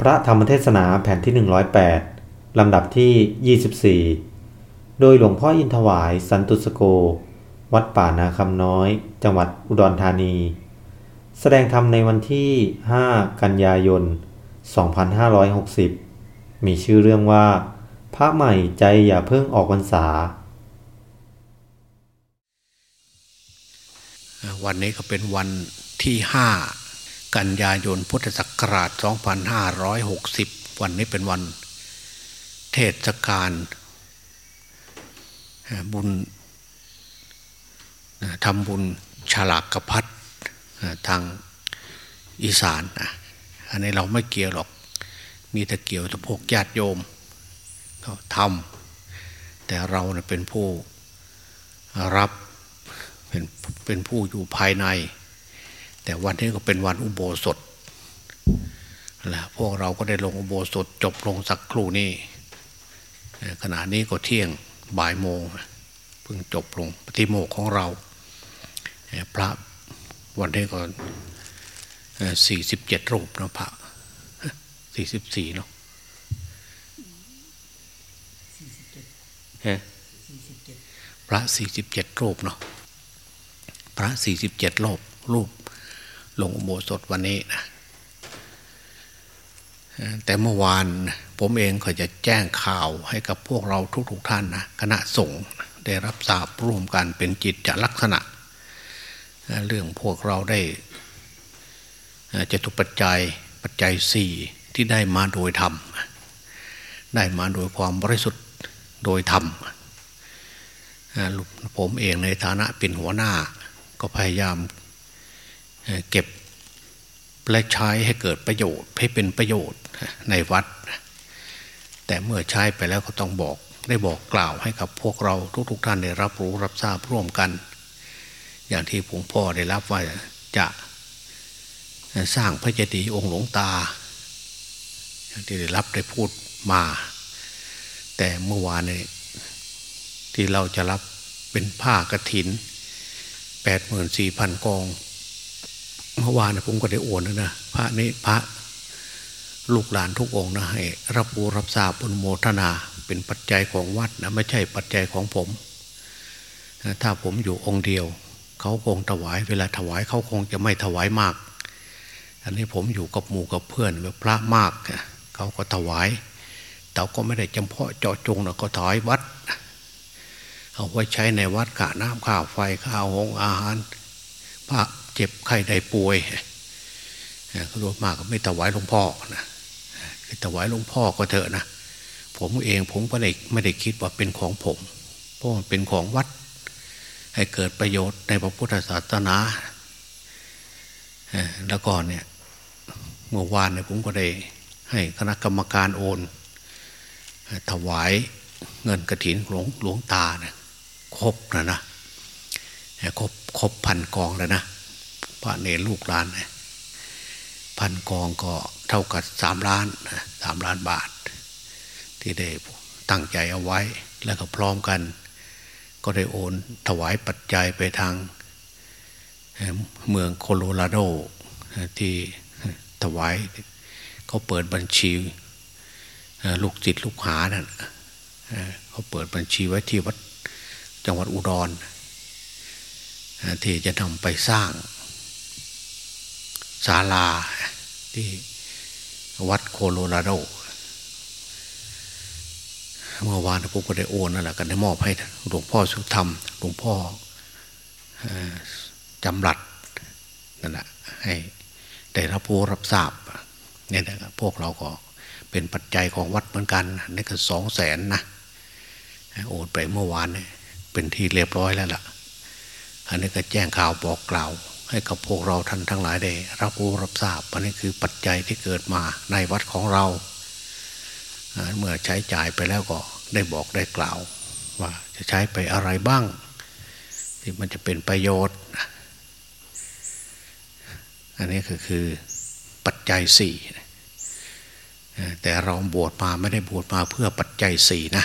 พระธรรมเทศนาแผ่นที่ 108 ลำดับที่ 24 โดยหลวงพ่ออินทวายสันตุสโก วัดป่านาคำน้อย จังหวัดอุดรธานี แสดงธรรมในวันที่ 5 กันยายน 2560 มีชื่อเรื่องว่า พระใหม่ใจอย่าเพิ่งออกพรรษา วันนี้ก็เป็นวันที่ห้า กันยายนพุทธศักราช 2560 วันนี้เป็นวันเทศกาลบุญทำบุญฉลากกระพัดทางอีสานนะอันนี้เราไม่เกี่ยวหรอก มีแต่เกี่ยวแต่พวกญาติโยมเขาทำแต่เราเป็นผู้รับเป็นเป็นผู้อยู่ภายใน แต่วันนี้ก็เป็นวันอุโบสถแล้วพวกเราก็ได้ลงอุโบสถจบลงสักครู่นี้ขณะนี้ก็เที่ยงบ่ายโมงเพิ่งจบลงปฏิโมกของเราพระวันนี้ก็สี่สิบเจ็ดรูปนะพระสี่สิบสี่เนาะพระสี่สิบเจ็ดรูปเนาะพระสี่สิบเจ็ดรูปรูป ลงอุโบสถวันนี้นะแต่เมื่อวานผมเองก็จะแจ้งข่าวให้กับพวกเราทุกๆทท่านนะคณะสงฆ์ได้รับทราบร่วมกันเป็นจิตจลักษณะ เรื่องพวกเราได้จะตุปัจจัยปัจจัยสี่ที่ได้มาโดยธรรม ได้มาโดยความบริสุทธิ์โดยธรรมผมเองในฐานะเป็นหัวหน้า ก็พยายาม เก็บและใช้ให้เกิดประโยชน์ให้เป็นประโยชน์ในวัด แต่เมื่อใช้ไปแล้วก็ต้องบอกได้บอกกล่าวให้กับพวกเราทุกๆทท่านได้รับรู้รับทราบร่วมกัน อย่างที่หลวงพ่อได้รับว่าจะสร้างพระเจดีย์องค์หลวงตา อย่างที่ได้รับได้พูดมา แต่เมื่อวานนี้ที่เราจะรับเป็นผ้ากระถินแปดหมื่นสี่พันกอง เมื่อวานผมก็ได้โอนนะนะพระนี้พระลูกหลานทุกองนะให้รับรู้รับทราบบุโมทนา เป็นปัจจัยของวัดนะไม่ใช่ปัจจัยของผม ถ้าผมอยู่องค์เดียว เขาคงถวาย เวลาถวายเขาคงจะไม่ถวายมาก อันนี้ผมอยู่กับหมู่กับเพื่อนแบบพระมาก เขาก็ถวาย แต่ก็ไม่ได้จำเพาะเจาะจงนะก็ถวายวัด เอาไว้ใช้ในวัดกะน้ำข้าวไฟข้าวหงอาหารพระ เจ็บไข้ใดป่วยก็รวมมากก็ไม่ถวายหลวงพ่อนะถวายหลวงพ่อก็เถอะนะผมเองผมก็ไม่ได้คิดว่าเป็นของผม เพราะมันเป็นของวัด ให้เกิดประโยชน์ในพระพุทธศาสนาแล้วก่อนเนี่ยเมื่อวานเนี่ยผมก็ได้ให้คณะกรรมการโอน ถวายเงินกระถินหลวงหลวงตาเนี่ยครบนะนะครบครบพันกองแล้วนะ พระเนรลูกหลานพันกองก็เท่ากับสามล้านสามล้านบาท ที่ได้ตั้งใจเอาไว้แล้วก็พร้อมกัน ก็ได้โอนถวายปัจจัยไปทางเมืองโคโลราโดที่ถวายเขาเปิดบัญชีลูกจิตลูกหานั่นเขาเปิดบัญชีไว้ที่วัดจังหวัดอุดรที่จะนำไปสร้าง ศาลาที่วัดโคโลราโดเมื่อวานผมก็ได้โอนนั่นแหละกันได้มอบให้หลวงพ่อสุธรรมหลวงพ่อจำรัดนั่นแหละให้ได้รับผู้รับทราบเนี่ยนะพวกเราก็เป็นปัจจัยของวัดเหมือนกันนี่ก็สองแสนนะโอนไปเมื่อวานเนี่ยเป็นที่เรียบร้อยแล้วล่ะ อันนี้ก็แจ้งข่าวบอกกล่าว ให้กับพวกเราท่านทั้งหลายได้รับรู้รับทราบอันนี้คือปัจจัยที่เกิดมาในวัดของเรา เมื่อใช้จ่ายไปแล้วก็ได้บอกได้กล่าว ว่าจะใช้ไปอะไรบ้าง ที่มันจะเป็นประโยชน์ อันนี้ก็คือปัจจัยสี่แต่เราบวชมาไม่ได้บวชมาเพื่อปัจจัยสี่นะ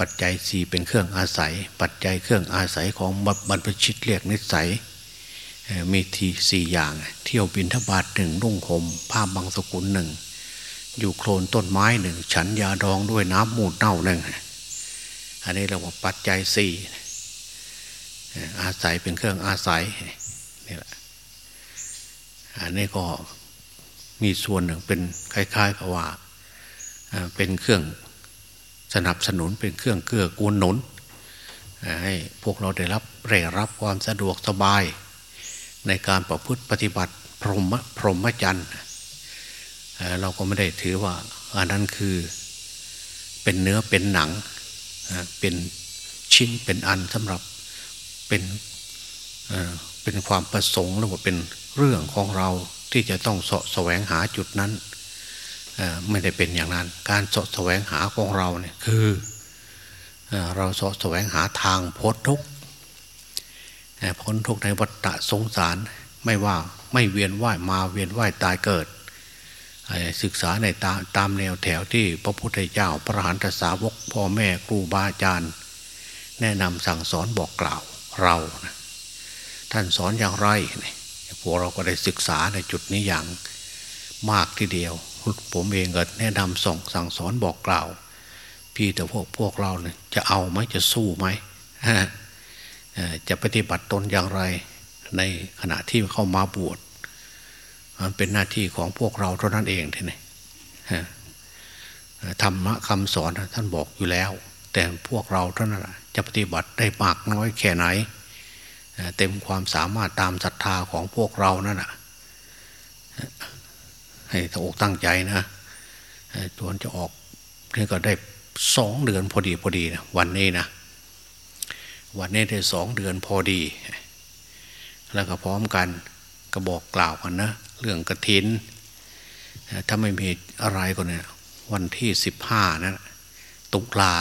ปัจจัยสี่เป็นเครื่องอาศัย ปัจจัยเครื่องอาศัยของบรรพชิตเรียกนิสัย มีทีสี่อย่าง เที่ยวบินทบาทหนึ่งนุ่งห่มผ้าบางสกุลหนึ่ง อยู่โคลนต้นไม้หนึ่ง ฉันยาดองด้วยน้ำมูดเน่าหนึ่ง อันนี้เราว่าปัจจัยสี่อาศัยเป็นเครื่องอาศัยนี่แหละอันนี้ก็มีส่วนหนึ่งเป็นคล้ายๆกับว่าเป็นเครื่องสนับสนุนเป็นเครื่องเกื้อกูลหนุนให้พวกเราได้รับเร่รับความสะดวกสบาย ในการประพฤติปฏิบัติ พรหมพรหมจรรย์เราก็ไม่ได้ถือว่าอันนั้นคือเป็นเนื้อเป็นหนังเป็นชิ้นเป็นอันสำหรับเป็นเป็นความประสงค์หรือว่าเป็นเรื่องของเราที่จะต้องสะแสวงหาจุดนั้นไม่ได้เป็นอย่างนั้น การสะแสวงหาของเราเนี่ยคือเราสะแสวงหาทางพ้นทุกข์ พ้นทุกข์ในวัฏสงสารไม่ว่าไม่เวียนว่ายมาเวียนว่ายตายเกิด ศึกษาในตามตามแนวแถวที่พระพุทธเจ้าพระหันตสาวกพ่อแม่ครูบาอาจารย์ แนะนำสั่งสอนบอกกล่าวเรานะท่านสอนอย่างไรพวกเราก็ได้ศึกษาในจุดนี้อย่างมากทีเดียวผมเองก็แนะนำส่งสั่งสอนบอกกล่าว พี่แต่พวกพวกเราเนี่ยจะเอาไหมจะสู้ไหม จะปฏิบัติตนอย่างไร ในขณะที่เข้ามาบวชมันเป็นหน้าที่ของพวกเราเท่านั้นเองทีนี้ธรรมะคำสอนท่านบอกอยู่แล้ว แต่พวกเราเท่านั้นจะปฏิบัติได้มากน้อยแค่ไหน เต็มความสามารถตามศรัทธาของพวกเรานั่นแหะให้ตั้งอกตั้งใจนะจวนจะออกนี่ก็ได้สองเดือนพอดีพอดีนะวันนี้นะ วันนี้ได้สองเดือนพอดี แล้วก็พร้อมกันก็บอกกล่าวกันนะ เรื่องกระถิน ถ้าไม่มีอะไรก็เนี่ยวันที่สิบห้านะตุลา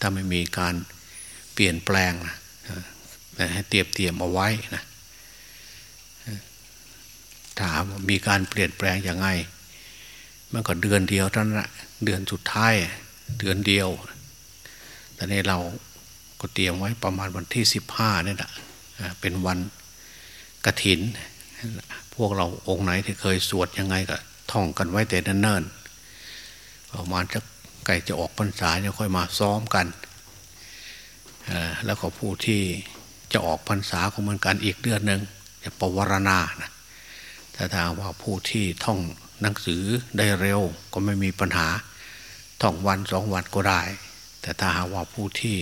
ถ้าไม่มีการเปลี่ยนแปลงนะให้เตรียมเตรียมเอาไว้นะถามมีการเปลี่ยนแปลงอย่างไงมันก็เดือนเดียวเท่านั้นเดือนสุดท้ายเดือนเดียวแต่ในเรา ก็เตรียมไว้ประมาณวันที่สิบห้านี่แหละเป็นวันกระถิน พวกเราองค์ไหนที่เคยสวดยังไงก็ท่องกันไว้แต่เนิ่นๆประมาณจะใกล้จะออกพรรษาจะค่อยมาซ้อมกัน แล้วก็ผู้ที่จะออกพรรษาของเหมือนกันอีกเดือนหนึ่งจะปวารณานะถ้าทางว่าผู้ที่ท่องหนังสือได้เร็วก็ไม่มีปัญหาท่องวันสองวันก็ได้ แต่ถ้าหากว่าผู้ที่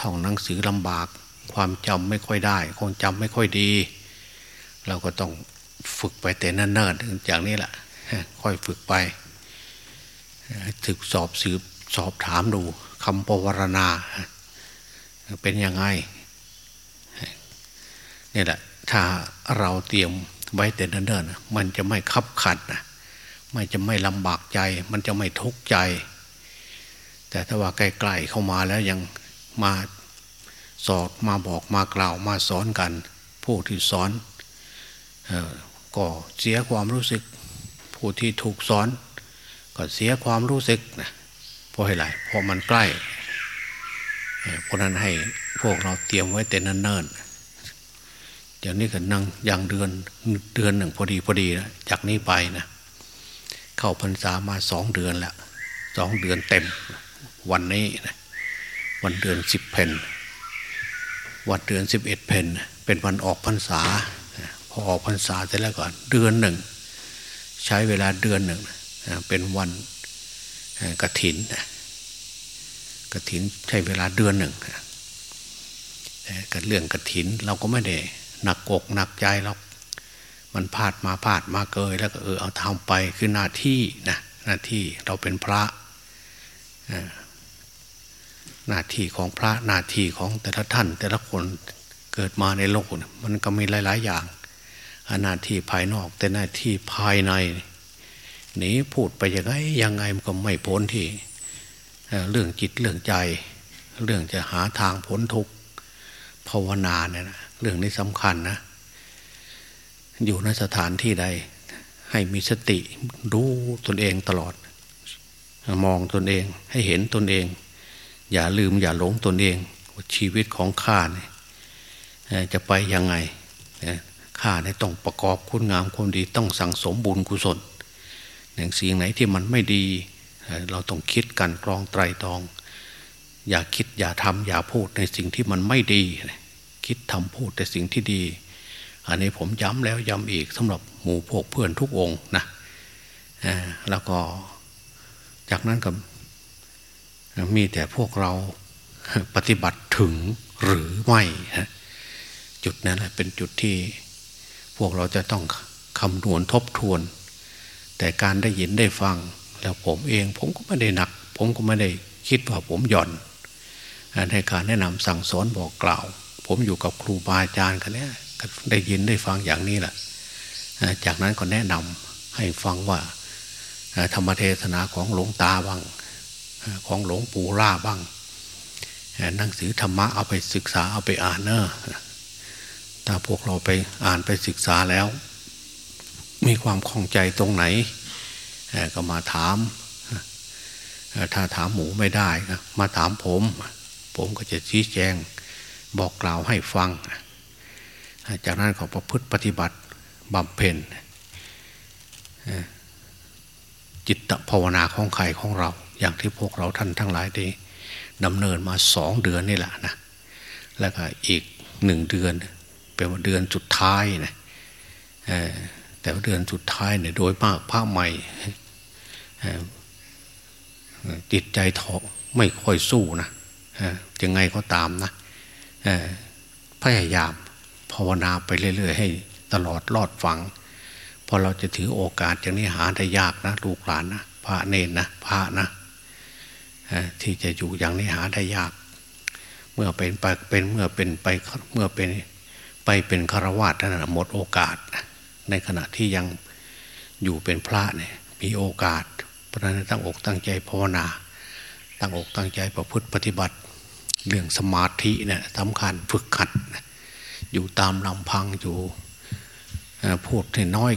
ท่องหนังสือลำบาก ความจำไม่ค่อยได้คงจำไม่ค่อยดี เราก็ต้องฝึกไปแต่เนิ่นๆจากนี้แหละค่อยฝึกไปถึกสอบสืบสอบถามดูคำปวารณา เป็นยังไงนี่แหละ ถ้าเราเตรียมไว้แต่เนิ่นๆมันจะไม่คับขัดนะไม่จะไม่ลำบากใจ มันจะไม่ทุกข์ใจ แต่ถ้าว่าใกล้ๆเข้ามาแล้วยัง มาสอนมาบอกมากล่าวมาสอนกัน ผู้ที่สอนก็เสียความรู้สึก ผู้ที่ถูกสอน ก็เสียความรู้สึกนะเพราะอะไรเพราะมันใกล้เพราะนั้นให้พวกเราเตรียมไว้แต่เนิ่นๆอย่างนี้ก็นั่งอย่างเดือนเดือนหนึ่งพอดีพอดีนะจากนี้ไปนะเข้าพรรษามาสองเดือนแล้วสองเดือนเต็มวันนี้นะ วันเดือนสิบเพนวันเดือนสิบเอ็ดเพนเป็นวันออกพรรษา พอออกพรรษาเสร็จแล้วก่อนเดือนหนึ่ง ใช้เวลาเดือนหนึ่งเป็นวันกระถินกระถินใช้เวลาเดือนหนึ่งแต่เรื่องกระถินเราก็ไม่ได้หนักอกหนักใจหรอกมันพลาดมาพลาดมาเกยแล้วก็เออเอาทำไปคือหน้าที่นะหน้าที่เราเป็นพระ หน้าที่ของพระหน้าที่ของแต่ละท่าน แต่ละคนเกิดมาในโลกมันก็มีหลาย ๆ อย่างหน้าที่ภายนอก แต่หน้าที่ภายในหนีพูดไปยังไงยังไงมันก็ไม่พ้นที่เรื่องจิตเรื่องใจ เรื่องจะหาทางพ้นทุกข์ภาวนาเนี่ยนะเรื่องนี้สำคัญนะอยู่ในสถานที่ใด ให้มีสติรู้ตนเองตลอด มองตนเองให้เห็นตนเอง อย่าลืมอย่าหลงตนเองชีวิตของข้าเนี่ยจะไปยังไงข้าในต้องประกอบคุณงามความดีต้องสั่งสมบุญกุศลหนึ่งสิ่งไหนที่มันไม่ดี เราต้องคิดกันกรองไตรตรอง อย่าคิดอย่าทำอย่าพูดในสิ่งที่มันไม่ดี คิดทำพูดแต่สิ่งที่ดี อันนี้ผมย้ำแล้วย้ำอีกสำหรับหมู่พวกเพื่อนทุกองนะแล้วก็จากนั้นก็ มีแต่พวกเราปฏิบัติถึงหรือไม่จุดนั้นเป็นจุดที่พวกเราจะต้องคำนวณทบทวน แต่การได้ยินได้ฟัง แล้วผมเองผมก็ไม่ได้หนัก ผมก็ไม่ได้คิดว่าผมหย่อนในการแนะนำสั่งสอนบอกกล่าว ผมอยู่กับครูบาอาจารย์กันเนี่ยได้ยินได้ฟังอย่างนี้แหละจากนั้นก็แนะนำให้ฟังว่าธรรมเทศนาของหลวงตาบ้าง ของหลวงปู่ล่าบ้างหนังสือธรรมะเอาไปศึกษาเอาไปอ่านเนอะถ้าพวกเราไปอ่านไปศึกษาแล้ว มีความข้องใจตรงไหนก็มาถาม ถ้าถามหมูไม่ได้มาถามผม ผมก็จะชี้แจงบอกกล่าวให้ฟัง จากนั้นก็ประพฤติปฏิบัติบำเพ็ญจิตภาวนาของใครของเรา อย่างที่พวกเราท่านทั้งหลายได้ดำเนินมาสองเดือนนี่แหละนะแล้วก็อีกหนึ่งเดือนเป็นเดือนสุดท้ายนะแต่เดือนสุดท้ายเนี่ยโดยมากพระใหม่จิตใจทอไม่ค่อยสู้นะยังไงก็ตามนะพยายามภาวนาไปเรื่อย ๆ ให้ตลอดรอดฟังพอเราจะถือโอกาสอย่างนี้หาได้ยากนะลูกหลานนะพระเนนนะพระนะ ที่จะอยู่อย่างนี้หาได้ยาก เมื่อเป็นไปเป็นเมื่อเป็นไปเมื่อเป็นไปเป็นฆราวาสนั่นหมดโอกาส ในขณะที่ยังอยู่เป็นพระเนี่ยมีโอกาสเพราะนั้นตั้งอกตั้งใจภาวนา ตั้งอกตั้งใจประพฤติปฏิบัติ เรื่องสมาธิเนี่ยสำคัญฝึกขัด อยู่ตามลำพังอยู่พูดให้น้อย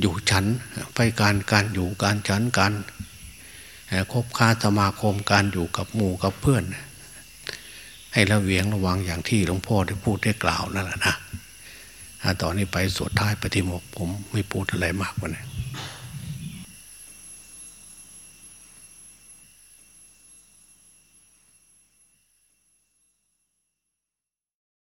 อยู่ชั้นไปการการอยู่การชั้นการ คบค้าสมาคมการอยู่กับหมู่กับเพื่อน ให้ระเวียงระวังอย่างที่หลวงพ่อได้พูดได้กล่าวนั่นแหละนะต่อนนี้ไปสวดท้ายปฏิโมกผมไม่พูดอะไรมากกว่านี้